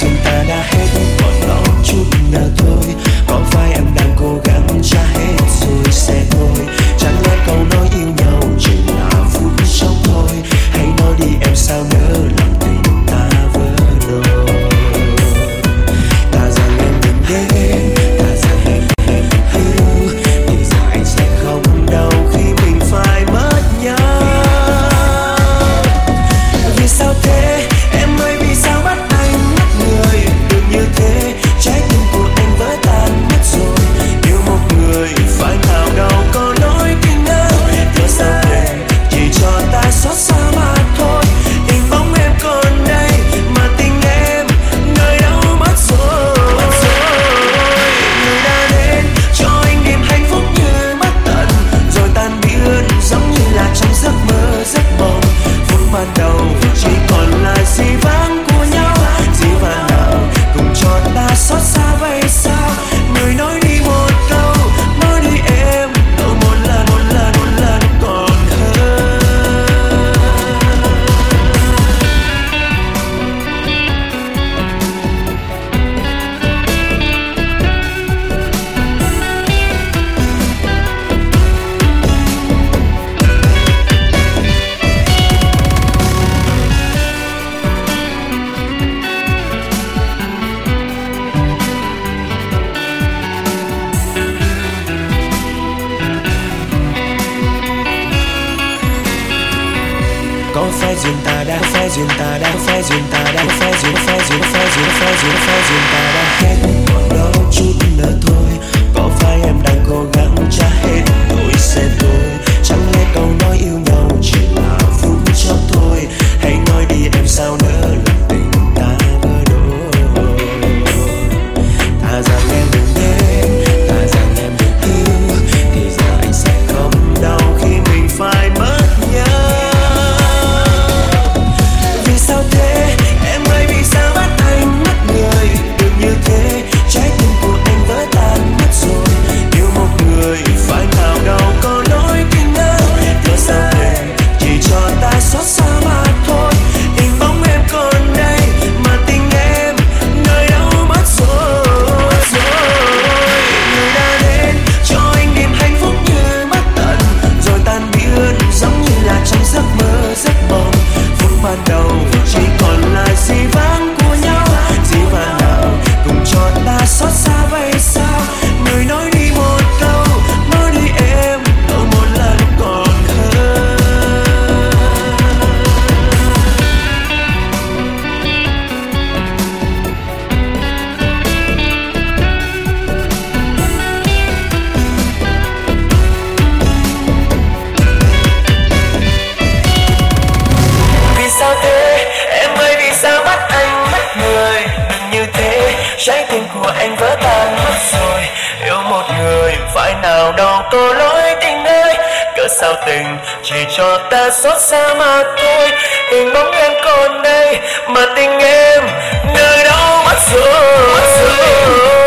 rằng ta đã hết, còn đó chút nào thôi. Có phải em đang cố gắng trả hết rồi sẽ thôi. Chẳng lẽ câu nói yêu nhau chỉ là phút chốc thôi. Hãy nói đi em sao nỡ lòng oferentada, oferentada, oferentada, oferentada, oferentada, oferentada. tim của anh vỡ tan mất rồi. Yêu một người phải nào đâu có lỗi tình ơi cỡ sao tình chỉ cho ta xót xa mà thôi. Hình bóng em còn đây mà tình em nơi đâu mất rồi, mất rồi.